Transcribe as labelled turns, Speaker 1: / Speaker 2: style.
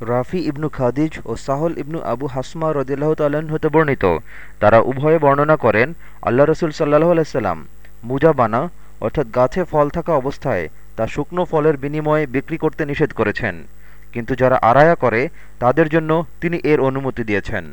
Speaker 1: রাফি ইবনু খাদিজ ও সাহল ইবনু আবু হাসমা রদিল্লাহ তাল্লাহ্ন হতে বর্ণিত। তারা উভয়ে বর্ণনা করেন, আল্লাহ রসুল সাল্লাহ আলাইসাল্লাম মুজাবানা অর্থাৎ গাছে ফল থাকা অবস্থায় তা শুকনো ফলের বিনিময়ে বিক্রি করতে নিষেধ করেছেন। কিন্তু যারা আড়ায়া করে, তাদের জন্য তিনি এর অনুমতি দিয়েছেন।